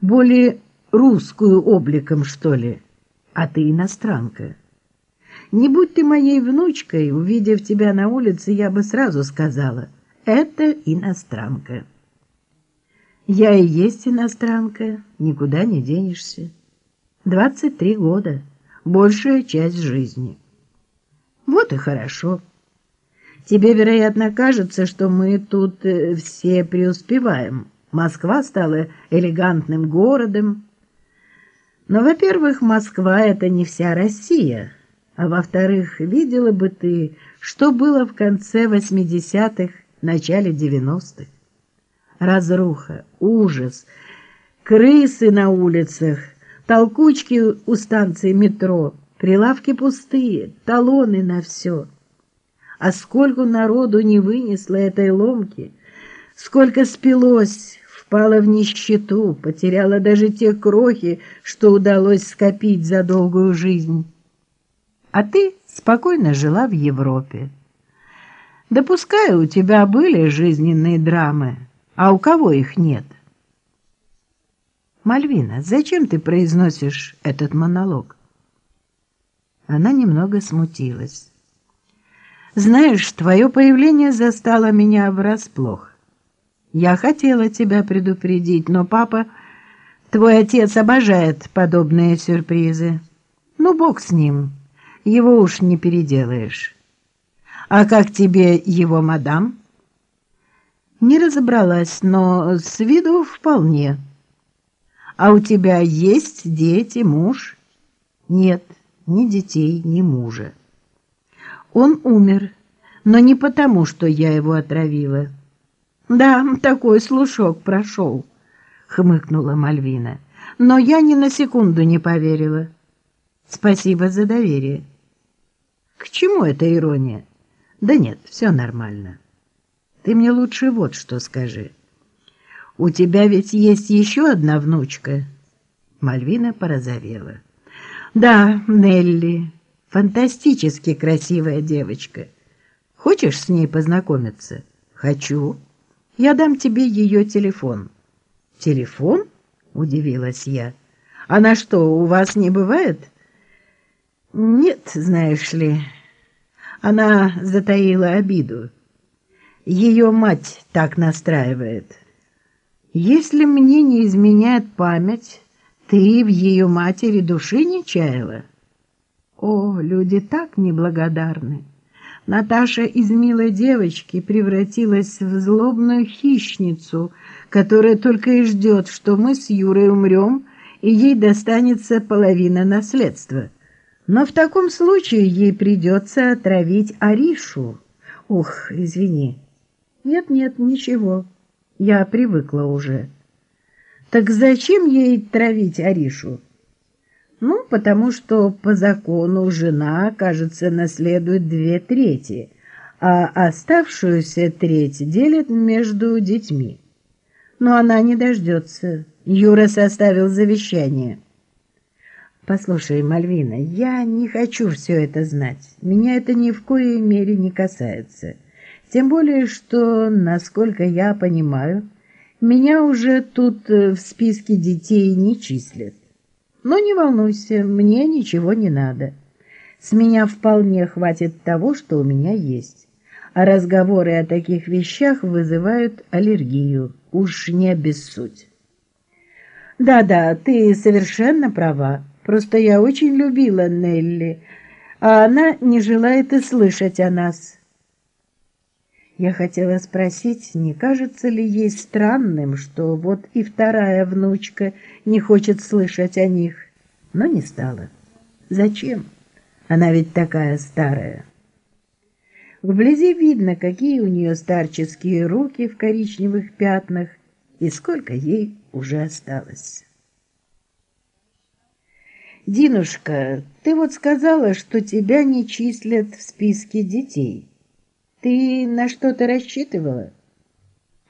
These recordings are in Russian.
более русскую обликом, что ли, а ты иностранка. Не будь ты моей внучкой, увидев тебя на улице, я бы сразу сказала, это иностранка. Я и есть иностранка, никуда не денешься. Двадцать три года, большая часть жизни. Вот и хорошо. Тебе, вероятно, кажется, что мы тут э, все преуспеваем. Москва стала элегантным городом. Но, во-первых, Москва — это не вся Россия, а во-вторых, видела бы ты, что было в конце 80-х, начале 90-х. Разруха, ужас, крысы на улицах, толкучки у станции метро, прилавки пустые, талоны на все. А сколько народу не вынесло этой ломки, сколько спилось, впала в нищету, потеряла даже те крохи, что удалось скопить за долгую жизнь. А ты спокойно жила в Европе. Допускаю, у тебя были жизненные драмы, а у кого их нет? Мальвина, зачем ты произносишь этот монолог? Она немного смутилась. Знаешь, твое появление застало меня врасплох. Я хотела тебя предупредить, но папа, твой отец обожает подобные сюрпризы. Ну, бог с ним, его уж не переделаешь. А как тебе его мадам? Не разобралась, но с виду вполне. А у тебя есть дети, муж? Нет, ни детей, ни мужа. Он умер, но не потому, что я его отравила. «Да, такой слушок прошел», — хмыкнула Мальвина. «Но я ни на секунду не поверила. Спасибо за доверие». «К чему эта ирония?» «Да нет, все нормально. Ты мне лучше вот что скажи. У тебя ведь есть еще одна внучка?» Мальвина порозовела. «Да, Нелли, фантастически красивая девочка. Хочешь с ней познакомиться?» «Хочу». Я дам тебе ее телефон». «Телефон?» — удивилась я. «Она что, у вас не бывает?» «Нет, знаешь ли». Она затаила обиду. Ее мать так настраивает. Если мне не изменяет память, ты в ее матери души не чаяла? О, люди так неблагодарны. Наташа из милой девочки превратилась в злобную хищницу, которая только и ждет, что мы с Юрой умрем, и ей достанется половина наследства. Но в таком случае ей придется отравить Аришу. Ух, извини. Нет-нет, ничего. Я привыкла уже. Так зачем ей травить Аришу? Ну, потому что по закону жена, кажется, наследует две трети, а оставшуюся треть делит между детьми. Но она не дождется. Юра составил завещание. Послушай, Мальвина, я не хочу все это знать. Меня это ни в коей мере не касается. Тем более, что, насколько я понимаю, меня уже тут в списке детей не числят. Но не волнуйся, мне ничего не надо. С меня вполне хватит того, что у меня есть. А разговоры о таких вещах вызывают аллергию. Уж не обессудь. Да-да, ты совершенно права. Просто я очень любила Нелли, а она не желает и слышать о нас. Я хотела спросить, не кажется ли ей странным, что вот и вторая внучка не хочет слышать о них, но не стала. Зачем? Она ведь такая старая. Вблизи видно, какие у нее старческие руки в коричневых пятнах и сколько ей уже осталось. «Динушка, ты вот сказала, что тебя не числят в списке детей». Ты на что-то рассчитывала?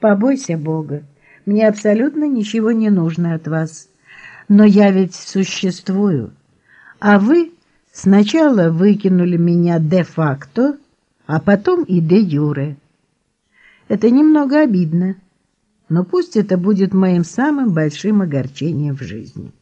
Побойся Бога. Мне абсолютно ничего не нужно от вас. Но я ведь существую. А вы сначала выкинули меня де-факто, а потом и де-юре. Это немного обидно. но пусть это будет моим самым большим огорчением в жизни.